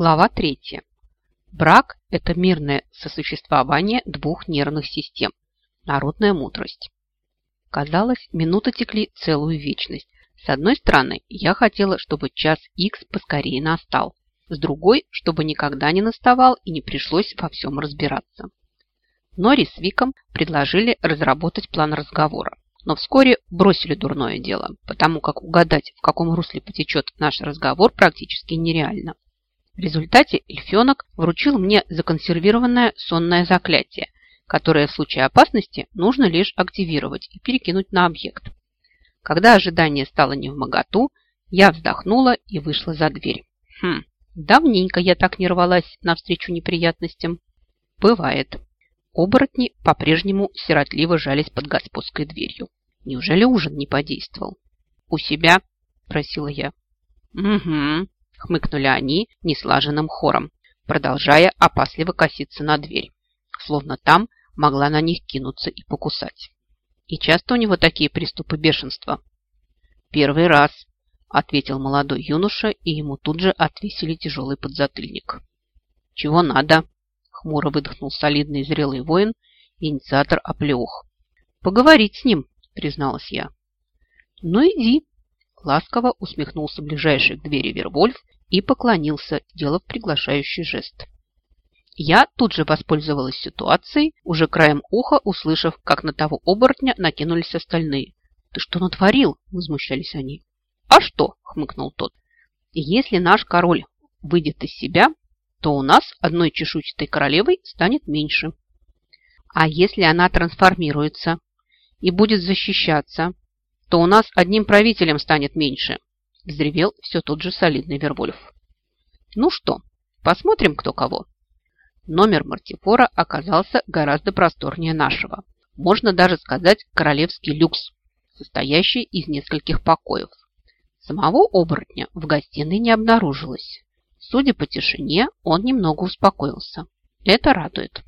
Глава 3. Брак – это мирное сосуществование двух нервных систем. Народная мудрость. Казалось, минуты текли целую вечность. С одной стороны, я хотела, чтобы час X поскорее настал. С другой, чтобы никогда не наставал и не пришлось во всем разбираться. Нори с Виком предложили разработать план разговора, но вскоре бросили дурное дело, потому как угадать, в каком русле потечет наш разговор, практически нереально. В результате эльфенок вручил мне законсервированное сонное заклятие, которое в случае опасности нужно лишь активировать и перекинуть на объект. Когда ожидание стало не в моготу, я вздохнула и вышла за дверь. Хм, давненько я так не рвалась навстречу неприятностям. Бывает. Оборотни по-прежнему сиротливо жались под господской дверью. Неужели ужин не подействовал? «У себя?» – просила я. «Угу», хмыкнули они неслаженным хором, продолжая опасливо коситься на дверь, словно там могла на них кинуться и покусать. И часто у него такие приступы бешенства? Первый раз, ответил молодой юноша, и ему тут же отвесили тяжелый подзатыльник. Чего надо? Хмуро выдохнул солидный зрелый воин, инициатор оплеух. Поговорить с ним, призналась я. Ну иди, ласково усмехнулся ближайший к двери Вервольф и поклонился, сделав приглашающий жест. Я тут же воспользовалась ситуацией, уже краем уха услышав, как на того оборотня накинулись остальные. «Ты что натворил?» – возмущались они. «А что?» – хмыкнул тот. «Если наш король выйдет из себя, то у нас одной чешуйчатой королевой станет меньше. А если она трансформируется и будет защищаться, то у нас одним правителем станет меньше взревел все тот же солидный Вервольф. Ну что, посмотрим, кто кого. Номер Мартифора оказался гораздо просторнее нашего. Можно даже сказать королевский люкс, состоящий из нескольких покоев. Самого оборотня в гостиной не обнаружилось. Судя по тишине, он немного успокоился. Это радует.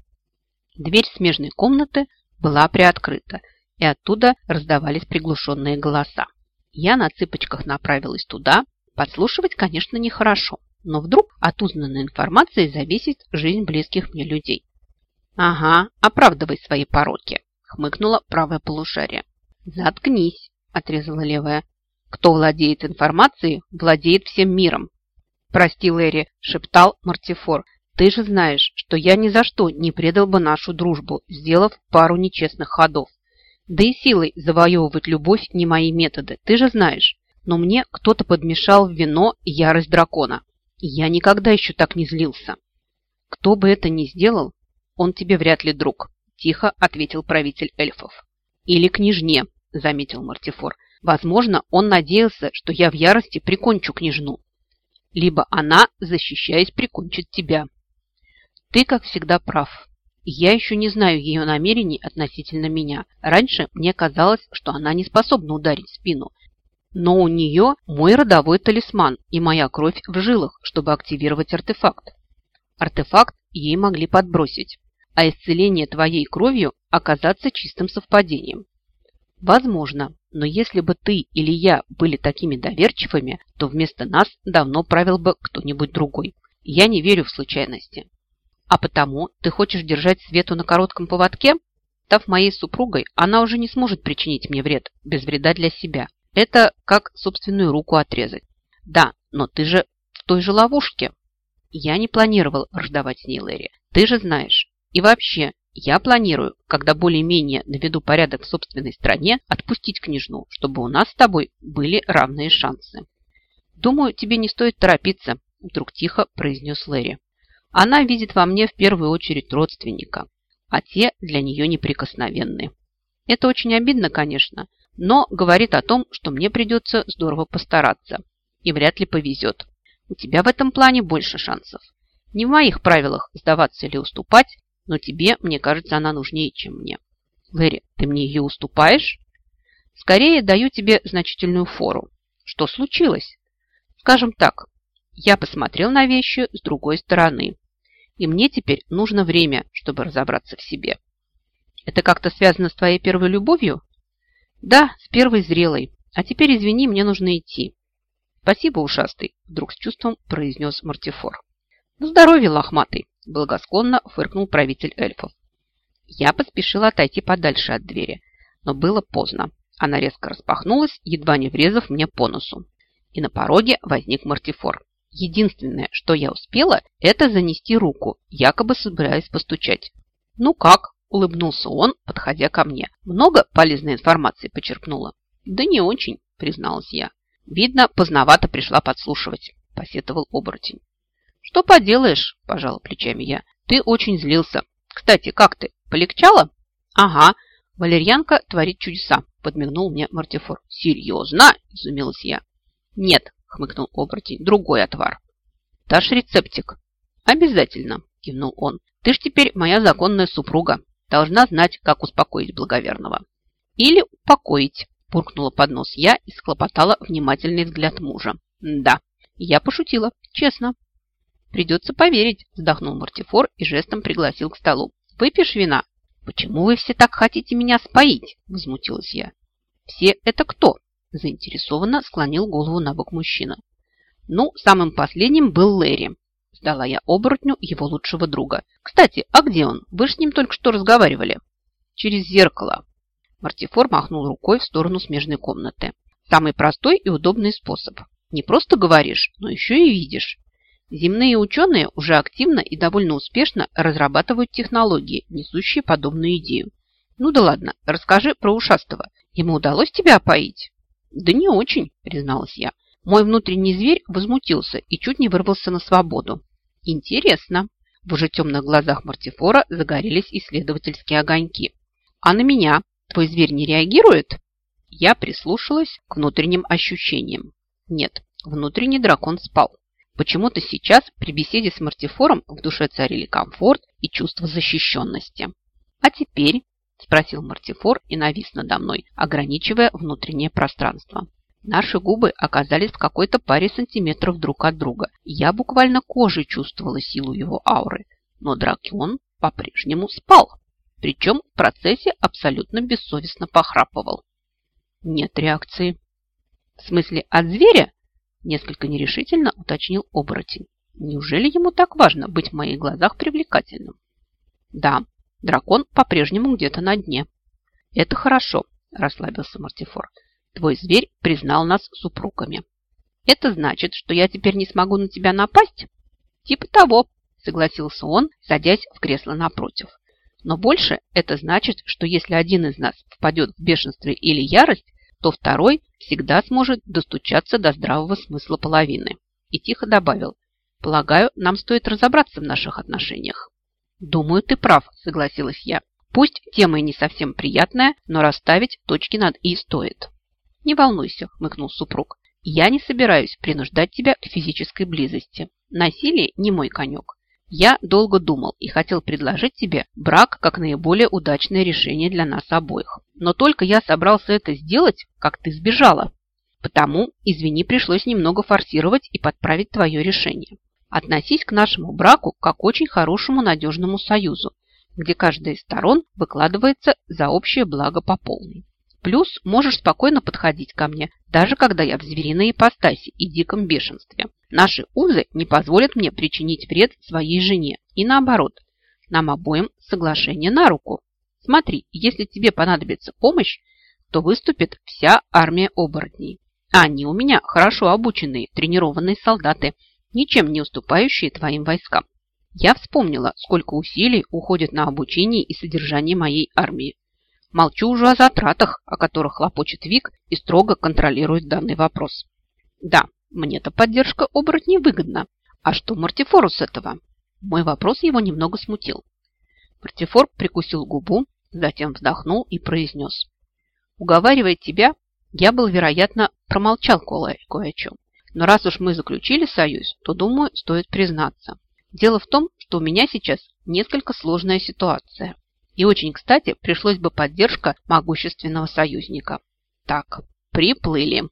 Дверь смежной комнаты была приоткрыта, и оттуда раздавались приглушенные голоса. Я на цыпочках направилась туда. Подслушивать, конечно, нехорошо, но вдруг от узнанной информации зависит жизнь близких мне людей. «Ага, оправдывай свои пороки», – хмыкнула правая полушарие. «Заткнись», – отрезала левая. «Кто владеет информацией, владеет всем миром». «Прости, Лэри», – шептал Мартифор. «Ты же знаешь, что я ни за что не предал бы нашу дружбу, сделав пару нечестных ходов. Да и силой завоевывать любовь не мои методы, ты же знаешь. Но мне кто-то подмешал в вино ярость дракона. я никогда еще так не злился. Кто бы это ни сделал, он тебе вряд ли друг, тихо ответил правитель эльфов. Или княжне, заметил Мартифор. Возможно, он надеялся, что я в ярости прикончу княжну. Либо она, защищаясь, прикончит тебя. Ты, как всегда, прав. Я еще не знаю ее намерений относительно меня. Раньше мне казалось, что она не способна ударить спину. Но у нее мой родовой талисман и моя кровь в жилах, чтобы активировать артефакт. Артефакт ей могли подбросить, а исцеление твоей кровью оказаться чистым совпадением. Возможно, но если бы ты или я были такими доверчивыми, то вместо нас давно правил бы кто-нибудь другой. Я не верю в случайности. А потому ты хочешь держать Свету на коротком поводке? Став моей супругой, она уже не сможет причинить мне вред, без вреда для себя. Это как собственную руку отрезать. Да, но ты же в той же ловушке. Я не планировал враждовать с ней, Лэри. Ты же знаешь. И вообще, я планирую, когда более-менее наведу порядок в собственной стране, отпустить княжну, чтобы у нас с тобой были равные шансы. Думаю, тебе не стоит торопиться, вдруг тихо произнес Лэри. Она видит во мне в первую очередь родственника, а те для нее неприкосновенны. Это очень обидно, конечно, но говорит о том, что мне придется здорово постараться и вряд ли повезет. У тебя в этом плане больше шансов. Не в моих правилах сдаваться или уступать, но тебе, мне кажется, она нужнее, чем мне. Лэри, ты мне ее уступаешь? Скорее даю тебе значительную фору. Что случилось? Скажем так, я посмотрел на вещи с другой стороны и мне теперь нужно время, чтобы разобраться в себе. Это как-то связано с твоей первой любовью? Да, с первой зрелой. А теперь, извини, мне нужно идти. Спасибо, ушастый, вдруг с чувством произнес Мартифор. Здоровье, лохматый, благосклонно фыркнул правитель эльфов. Я поспешила отойти подальше от двери, но было поздно. Она резко распахнулась, едва не врезав мне по носу. И на пороге возник мартифор. Единственное, что я успела, это занести руку, якобы собираясь постучать. «Ну как?» – улыбнулся он, подходя ко мне. «Много полезной информации почерпнула?» «Да не очень», – призналась я. «Видно, поздновато пришла подслушивать», – посетовал оборотень. «Что поделаешь?» – пожала плечами я. «Ты очень злился. Кстати, как ты? Полегчало?» «Ага. Валерьянка творит чудеса», – подмигнул мне Мартифор. «Серьезно?» – изумилась я. «Нет», – хмыкнул оборотень, – «другой отвар». «Дашь рецептик?» «Обязательно», – кивнул он. «Ты ж теперь моя законная супруга. Должна знать, как успокоить благоверного». «Или упокоить», – буркнула под нос я и схлопотала внимательный взгляд мужа. «Да, я пошутила, честно». «Придется поверить», – вздохнул Мартифор и жестом пригласил к столу. «Выпьешь вина?» «Почему вы все так хотите меня споить?» – возмутилась я. «Все это кто?» – заинтересованно склонил голову на бок мужчина. «Ну, самым последним был Лэри», – сдала я оборотню его лучшего друга. «Кстати, а где он? Вы с ним только что разговаривали». «Через зеркало». Мартифор махнул рукой в сторону смежной комнаты. «Самый простой и удобный способ. Не просто говоришь, но еще и видишь. Земные ученые уже активно и довольно успешно разрабатывают технологии, несущие подобную идею. Ну да ладно, расскажи про ушастого. Ему удалось тебя опоить? Да не очень, призналась я. Мой внутренний зверь возмутился и чуть не вырвался на свободу. Интересно. В уже темных глазах Мартифора загорелись исследовательские огоньки. А на меня твой зверь не реагирует? Я прислушалась к внутренним ощущениям. Нет, внутренний дракон спал. Почему-то сейчас при беседе с Мартифором в душе царили комфорт и чувство защищенности. «А теперь?» – спросил Мартифор и навис надо мной, ограничивая внутреннее пространство. Наши губы оказались в какой-то паре сантиметров друг от друга. Я буквально кожей чувствовала силу его ауры, но дракон по-прежнему спал. Причем в процессе абсолютно бессовестно похрапывал. Нет реакции. В смысле, от зверя? Несколько нерешительно уточнил оборотень. Неужели ему так важно быть в моих глазах привлекательным? Да, дракон по-прежнему где-то на дне. Это хорошо, расслабился Мартифор. Твой зверь признал нас супругами. Это значит, что я теперь не смогу на тебя напасть? Типа того, согласился он, садясь в кресло напротив. Но больше это значит, что если один из нас впадет в бешенство или ярость, то второй всегда сможет достучаться до здравого смысла половины. И тихо добавил, полагаю, нам стоит разобраться в наших отношениях. Думаю, ты прав, согласилась я. Пусть тема и не совсем приятная, но расставить точки над «и» стоит. Не волнуйся, хмыкнул супруг. Я не собираюсь принуждать тебя к физической близости. Насилие не мой конек. Я долго думал и хотел предложить тебе брак как наиболее удачное решение для нас обоих. Но только я собрался это сделать, как ты сбежала. Потому, извини, пришлось немного форсировать и подправить твое решение. Относись к нашему браку как очень хорошему надежному союзу, где каждая из сторон выкладывается за общее благо по полной. Плюс можешь спокойно подходить ко мне, даже когда я в звериной ипостаси и диком бешенстве. Наши узы не позволят мне причинить вред своей жене. И наоборот, нам обоим соглашение на руку. Смотри, если тебе понадобится помощь, то выступит вся армия оборотней. Они у меня хорошо обученные, тренированные солдаты, ничем не уступающие твоим войскам. Я вспомнила, сколько усилий уходит на обучение и содержание моей армии. Молчу уже о затратах, о которых хлопочет Вик и строго контролирует данный вопрос. Да, мне-то поддержка оборотней выгодна. А что Мартифору с этого? Мой вопрос его немного смутил. Мартифор прикусил губу, затем вздохнул и произнес. Уговаривая тебя, я был, вероятно, промолчал кое о чем. Но раз уж мы заключили союз, то, думаю, стоит признаться. Дело в том, что у меня сейчас несколько сложная ситуация. И очень кстати пришлось бы поддержка могущественного союзника. Так, приплыли.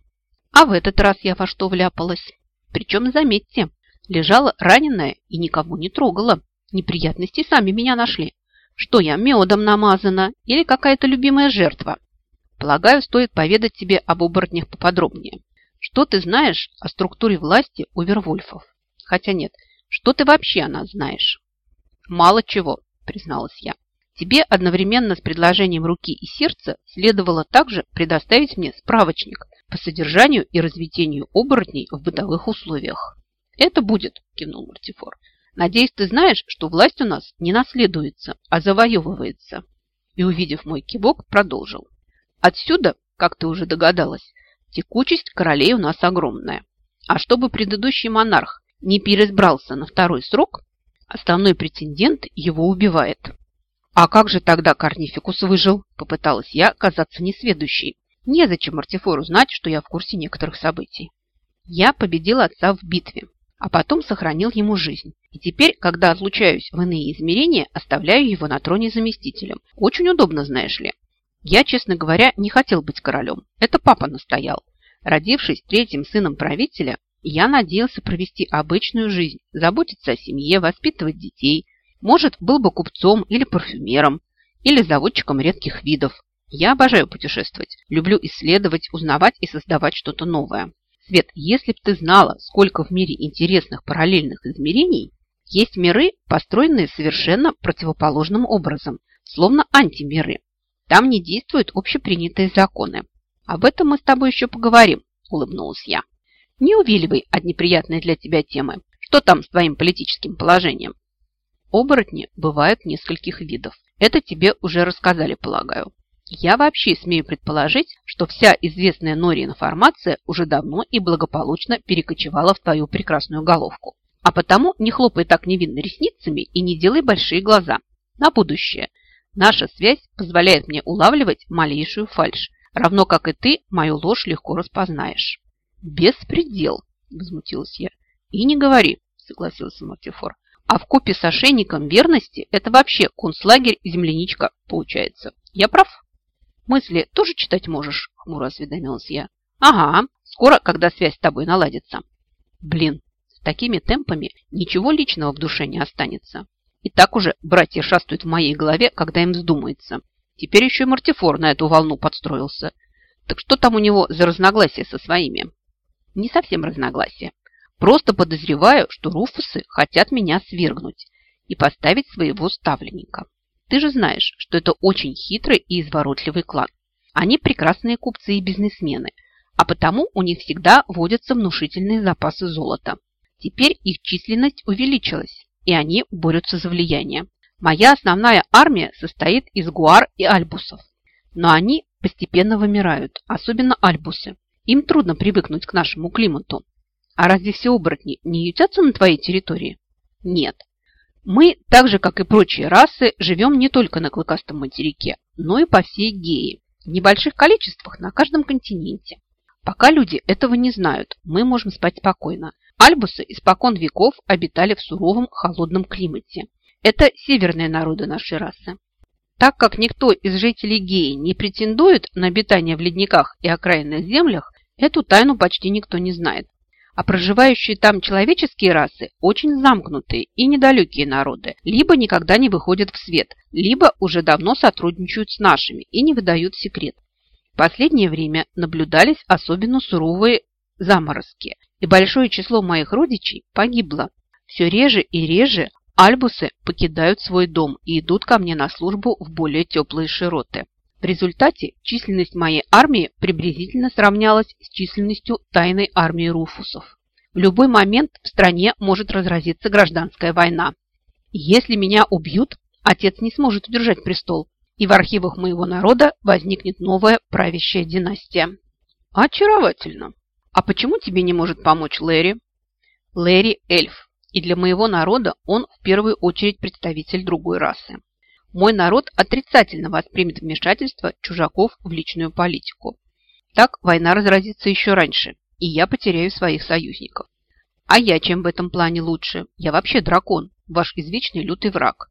А в этот раз я во что вляпалась? Причем, заметьте, лежала раненая и никого не трогала. Неприятности сами меня нашли. Что я, медом намазана или какая-то любимая жертва? Полагаю, стоит поведать тебе об оборотнях поподробнее. Что ты знаешь о структуре власти у Вервольфов? Хотя нет, Что ты вообще о нас знаешь? Мало чего, призналась я. Тебе одновременно с предложением руки и сердца следовало также предоставить мне справочник по содержанию и разведению оборотней в бытовых условиях. Это будет, кивнул Мартифор. Надеюсь, ты знаешь, что власть у нас не наследуется, а завоевывается. И, увидев мой кивок, продолжил. Отсюда, как ты уже догадалась, текучесть королей у нас огромная. А чтобы предыдущий монарх не переизбрался на второй срок, основной претендент его убивает. «А как же тогда Корнификус выжил?» – попыталась я казаться несведущей. Незачем Мартифору знать, что я в курсе некоторых событий. Я победил отца в битве, а потом сохранил ему жизнь. И теперь, когда отлучаюсь в иные измерения, оставляю его на троне заместителем. Очень удобно, знаешь ли. Я, честно говоря, не хотел быть королем. Это папа настоял. Родившись третьим сыном правителя, я надеялся провести обычную жизнь, заботиться о семье, воспитывать детей. Может, был бы купцом или парфюмером, или заводчиком редких видов. Я обожаю путешествовать, люблю исследовать, узнавать и создавать что-то новое. Свет, если б ты знала, сколько в мире интересных параллельных измерений, есть миры, построенные совершенно противоположным образом, словно антимиры. Там не действуют общепринятые законы. Об этом мы с тобой еще поговорим, улыбнулась я. Не увиливай от неприятной для тебя темы. Что там с твоим политическим положением? Оборотни бывают нескольких видов. Это тебе уже рассказали, полагаю. Я вообще смею предположить, что вся известная Нори информация уже давно и благополучно перекочевала в твою прекрасную головку. А потому не хлопай так невинно ресницами и не делай большие глаза. На будущее. Наша связь позволяет мне улавливать малейшую фальшь, равно как и ты мою ложь легко распознаешь. «Беспредел!» – возмутилась я. «И не говори», – согласился Мартифор. «А в купе с ошейником верности это вообще концлагерь земляничка получается. Я прав?» «Мысли тоже читать можешь?» – хмуро осведомилась я. «Ага, скоро, когда связь с тобой наладится». «Блин, с такими темпами ничего личного в душе не останется. И так уже братья шастают в моей голове, когда им вздумается. Теперь еще и Мартифор на эту волну подстроился. Так что там у него за разногласия со своими?» не совсем разногласия. Просто подозреваю, что руфусы хотят меня свергнуть и поставить своего ставленника. Ты же знаешь, что это очень хитрый и изворотливый клан. Они прекрасные купцы и бизнесмены, а потому у них всегда водятся внушительные запасы золота. Теперь их численность увеличилась, и они борются за влияние. Моя основная армия состоит из гуар и альбусов, но они постепенно вымирают, особенно альбусы. Им трудно привыкнуть к нашему климату. А разве все оборотни не ютятся на твоей территории? Нет. Мы, так же, как и прочие расы, живем не только на Клыкастом материке, но и по всей Геи, в небольших количествах на каждом континенте. Пока люди этого не знают, мы можем спать спокойно. Альбусы испокон веков обитали в суровом холодном климате. Это северные народы нашей расы. Так как никто из жителей Геи не претендует на обитание в ледниках и окраинных землях, Эту тайну почти никто не знает. А проживающие там человеческие расы очень замкнутые и недалекие народы, либо никогда не выходят в свет, либо уже давно сотрудничают с нашими и не выдают секрет. В последнее время наблюдались особенно суровые заморозки, и большое число моих родичей погибло. Все реже и реже альбусы покидают свой дом и идут ко мне на службу в более теплые широты. В результате численность моей армии приблизительно сравнялась с численностью тайной армии руфусов. В любой момент в стране может разразиться гражданская война. Если меня убьют, отец не сможет удержать престол, и в архивах моего народа возникнет новая правящая династия. Очаровательно. А почему тебе не может помочь Лэри? Лэри – эльф, и для моего народа он в первую очередь представитель другой расы мой народ отрицательно воспримет вмешательство чужаков в личную политику. Так война разразится еще раньше, и я потеряю своих союзников. А я чем в этом плане лучше? Я вообще дракон, ваш извечный лютый враг.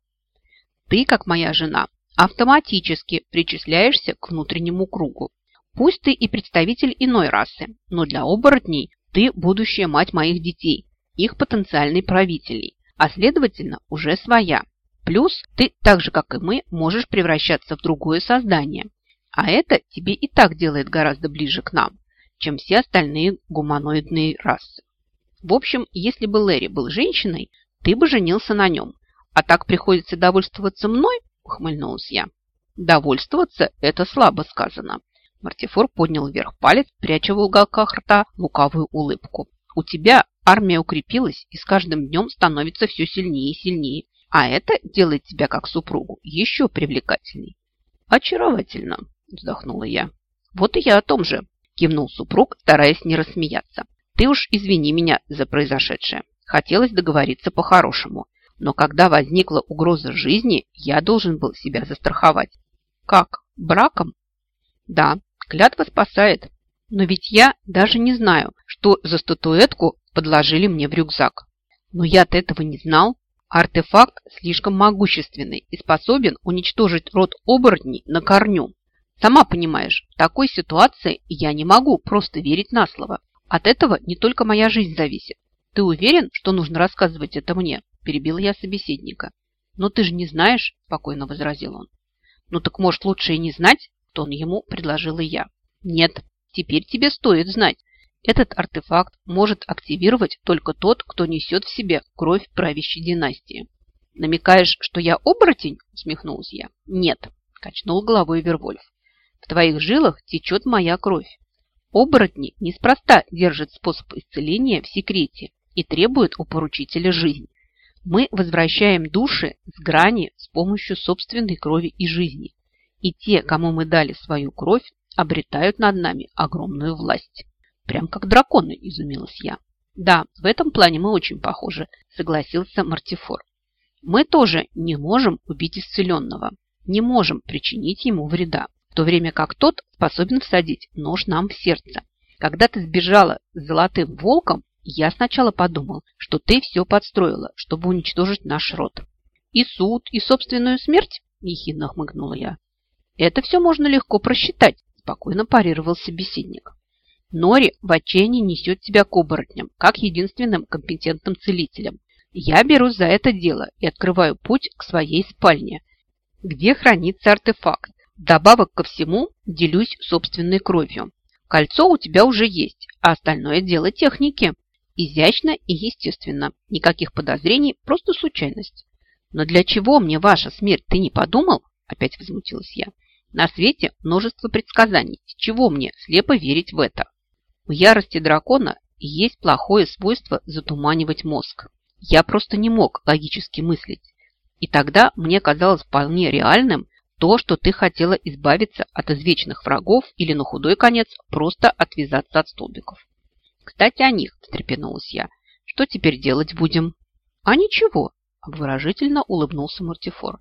Ты, как моя жена, автоматически причисляешься к внутреннему кругу. Пусть ты и представитель иной расы, но для оборотней ты будущая мать моих детей, их потенциальный правителей, а следовательно уже своя. Плюс ты, так же как и мы, можешь превращаться в другое создание. А это тебе и так делает гораздо ближе к нам, чем все остальные гуманоидные расы. В общем, если бы Лэри был женщиной, ты бы женился на нем. А так приходится довольствоваться мной, ухмыльнулась я. Довольствоваться – это слабо сказано. Мартифор поднял вверх палец, пряча в уголках рта лукавую улыбку. У тебя армия укрепилась и с каждым днем становится все сильнее и сильнее. А это делает тебя как супругу еще привлекательней. Очаровательно, вздохнула я. Вот и я о том же, кивнул супруг, стараясь не рассмеяться. Ты уж извини меня за произошедшее. Хотелось договориться по-хорошему. Но когда возникла угроза жизни, я должен был себя застраховать. Как? Браком? Да, клятва спасает. Но ведь я даже не знаю, что за статуэтку подложили мне в рюкзак. Но я-то этого не знал. Артефакт слишком могущественный и способен уничтожить род оборотней на корню. Сама понимаешь, в такой ситуации я не могу просто верить на слово. От этого не только моя жизнь зависит. Ты уверен, что нужно рассказывать это мне? Перебил я собеседника. Но ты же не знаешь, спокойно возразил он. Ну так может лучше и не знать, тон ему предложила я. Нет, теперь тебе стоит знать. Этот артефакт может активировать только тот, кто несет в себе кровь правящей династии. «Намекаешь, что я оборотень?» – усмехнулась я. «Нет», – качнул головой Вервольф. «В твоих жилах течет моя кровь. Оборотни неспроста держат способ исцеления в секрете и требуют у поручителя жизнь. Мы возвращаем души с грани с помощью собственной крови и жизни. И те, кому мы дали свою кровь, обретают над нами огромную власть. Прям как драконы, изумилась я. Да, в этом плане мы очень похожи, согласился Мартифор. Мы тоже не можем убить исцеленного, не можем причинить ему вреда, в то время как тот способен всадить нож нам в сердце. Когда ты сбежала с золотым волком, я сначала подумал, что ты все подстроила, чтобы уничтожить наш род. И суд, и собственную смерть, ехидно хмыкнула я. Это все можно легко просчитать, спокойно парировал собеседник. Нори в отчаянии несет тебя к оборотням, как единственным компетентным целителем. Я берусь за это дело и открываю путь к своей спальне, где хранится артефакт. Добавок ко всему делюсь собственной кровью. Кольцо у тебя уже есть, а остальное дело техники. Изящно и естественно. Никаких подозрений, просто случайность. Но для чего мне ваша смерть, ты не подумал? Опять возмутилась я. На свете множество предсказаний. С чего мне слепо верить в это? У ярости дракона есть плохое свойство затуманивать мозг. Я просто не мог логически мыслить. И тогда мне казалось вполне реальным то, что ты хотела избавиться от извечных врагов или на худой конец просто отвязаться от столбиков. Кстати, о них, встрепенулась я. Что теперь делать будем? А ничего, обворожительно улыбнулся Мартифор.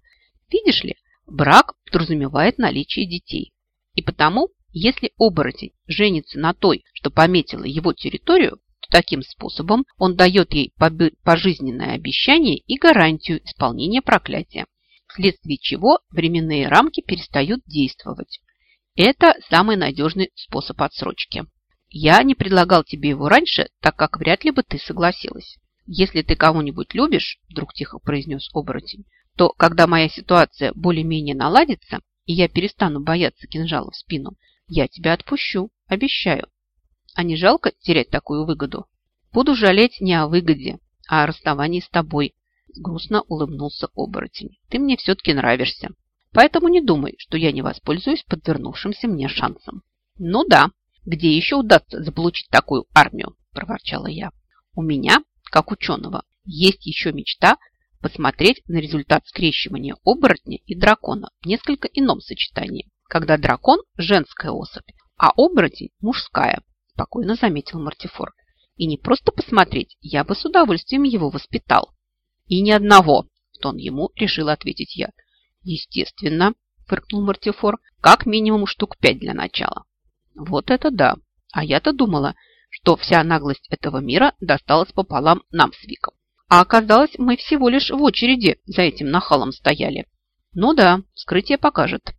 Видишь ли, брак подразумевает наличие детей. И потому если оборотень женится на той, что пометила его территорию, то таким способом он дает ей пожизненное обещание и гарантию исполнения проклятия, вследствие чего временные рамки перестают действовать. Это самый надежный способ отсрочки. Я не предлагал тебе его раньше, так как вряд ли бы ты согласилась. Если ты кого-нибудь любишь, вдруг тихо произнес оборотень, то когда моя ситуация более-менее наладится, и я перестану бояться кинжала в спину, я тебя отпущу, обещаю. А не жалко терять такую выгоду? Буду жалеть не о выгоде, а о расставании с тобой. Грустно улыбнулся оборотень. Ты мне все-таки нравишься. Поэтому не думай, что я не воспользуюсь подвернувшимся мне шансом. Ну да, где еще удастся заполучить такую армию? Проворчала я. У меня, как ученого, есть еще мечта посмотреть на результат скрещивания оборотня и дракона в несколько ином сочетании когда дракон – женская особь, а оборотень – мужская, спокойно заметил Мартифор. И не просто посмотреть, я бы с удовольствием его воспитал. И ни одного, в тон ему решила ответить я. Естественно, фыркнул Мартифор, как минимум штук пять для начала. Вот это да. А я-то думала, что вся наглость этого мира досталась пополам нам с Виком. А оказалось, мы всего лишь в очереди за этим нахалом стояли. Ну да, вскрытие покажет.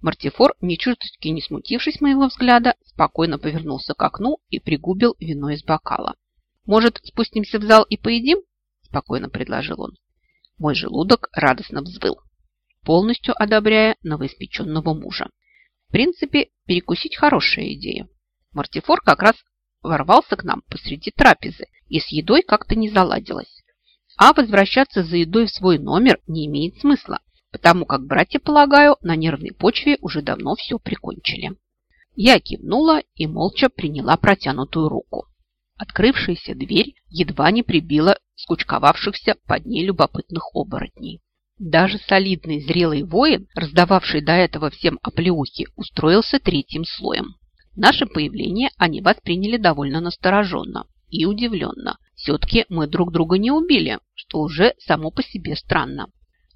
Мартифор, ни чуточки не смутившись моего взгляда, спокойно повернулся к окну и пригубил вино из бокала. «Может, спустимся в зал и поедим?» – спокойно предложил он. Мой желудок радостно взвыл, полностью одобряя новоиспеченного мужа. В принципе, перекусить хорошая идея. Мартифор как раз ворвался к нам посреди трапезы, и с едой как-то не заладилось. А возвращаться за едой в свой номер не имеет смысла, потому как братья, полагаю, на нервной почве уже давно все прикончили. Я кивнула и молча приняла протянутую руку. Открывшаяся дверь едва не прибила скучковавшихся под ней любопытных оборотней. Даже солидный зрелый воин, раздававший до этого всем оплеухи, устроился третьим слоем. Наше появление они восприняли довольно настороженно и удивленно. Все-таки мы друг друга не убили, что уже само по себе странно.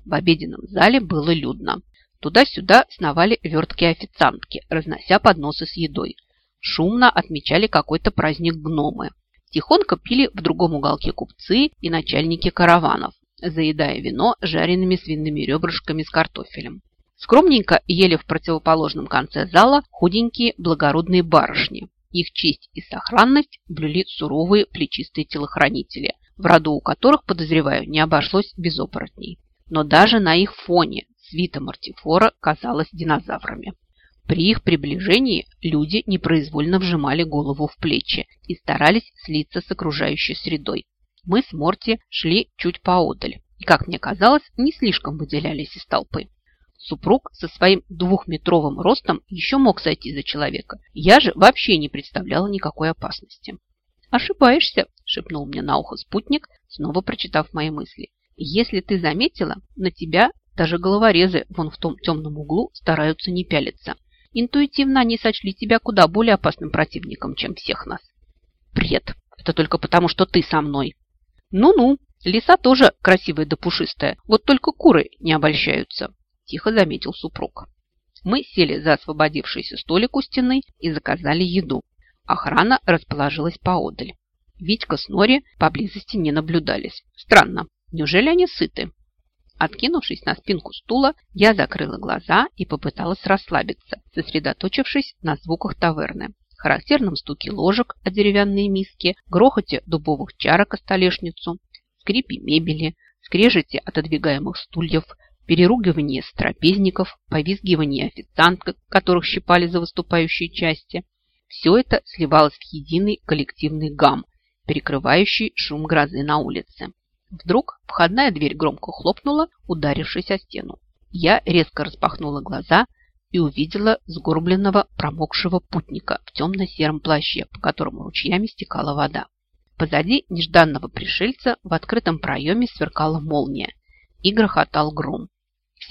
В обеденном зале было людно. Туда-сюда сновали верткие официантки, разнося подносы с едой. Шумно отмечали какой-то праздник гномы. Тихонько пили в другом уголке купцы и начальники караванов, заедая вино жареными свиными ребрышками с картофелем. Скромненько ели в противоположном конце зала худенькие благородные барышни. Их честь и сохранность блюли суровые плечистые телохранители, в роду у которых, подозреваю, не обошлось без оборотней. Но даже на их фоне свита Мартифора казалась динозаврами. При их приближении люди непроизвольно вжимали голову в плечи и старались слиться с окружающей средой. Мы с Морти шли чуть поодаль и, как мне казалось, не слишком выделялись из толпы. Супруг со своим двухметровым ростом еще мог сойти за человека. Я же вообще не представляла никакой опасности. «Ошибаешься», – шепнул мне на ухо спутник, снова прочитав мои мысли. «Если ты заметила, на тебя даже головорезы вон в том темном углу стараются не пялиться. Интуитивно они сочли тебя куда более опасным противником, чем всех нас». «Бред! Это только потому, что ты со мной». «Ну-ну, лиса тоже красивая да пушистая, вот только куры не обольщаются» тихо заметил супруг. Мы сели за освободившийся столик у стены и заказали еду. Охрана расположилась поодаль. Витька с Нори поблизости не наблюдались. Странно, неужели они сыты? Откинувшись на спинку стула, я закрыла глаза и попыталась расслабиться, сосредоточившись на звуках таверны. Характерном стуке ложек о деревянные миски, грохоте дубовых чарок о столешницу, скрипе мебели, скрежете отодвигаемых стульев, переругивание трапезников, повизгивание официанток, которых щипали за выступающие части. Все это сливалось в единый коллективный гам, перекрывающий шум грозы на улице. Вдруг входная дверь громко хлопнула, ударившись о стену. Я резко распахнула глаза и увидела сгорбленного промокшего путника в темно-сером плаще, по которому ручьями стекала вода. Позади нежданного пришельца в открытом проеме сверкала молния и грохотал гром.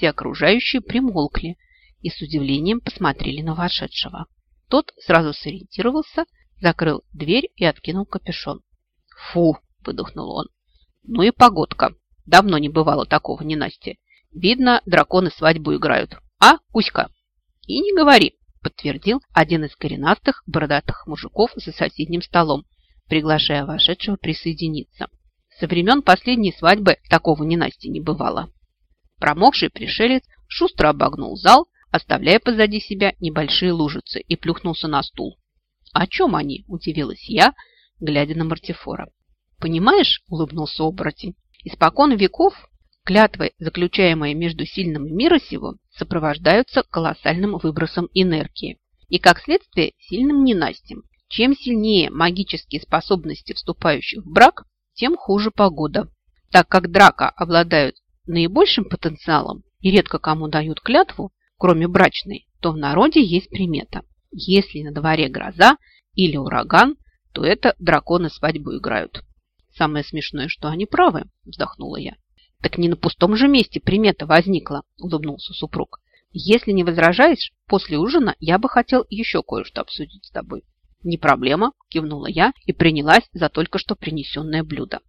Все окружающие примолкли и с удивлением посмотрели на вошедшего. Тот сразу сориентировался, закрыл дверь и откинул капюшон. «Фу!» – выдохнул он. «Ну и погодка. Давно не бывало такого ненастья. Видно, драконы свадьбу играют. А, Кузька?» «И не говори», – подтвердил один из коренастых бородатых мужиков за соседним столом, приглашая вошедшего присоединиться. Со времен последней свадьбы такого ненастья не бывало. Промокший пришелец шустро обогнул зал, оставляя позади себя небольшие лужицы, и плюхнулся на стул. «О чем они?» – удивилась я, глядя на Мартифора. «Понимаешь?» – улыбнулся оборотень. «Испокон веков клятвы, заключаемые между сильным мира сего, сопровождаются колоссальным выбросом энергии и, как следствие, сильным ненастьем. Чем сильнее магические способности вступающих в брак, тем хуже погода. Так как драка обладают наибольшим потенциалом и редко кому дают клятву, кроме брачной, то в народе есть примета. Если на дворе гроза или ураган, то это драконы свадьбу играют. Самое смешное, что они правы, вздохнула я. Так не на пустом же месте примета возникла, улыбнулся супруг. Если не возражаешь, после ужина я бы хотел еще кое-что обсудить с тобой. Не проблема, кивнула я и принялась за только что принесенное блюдо.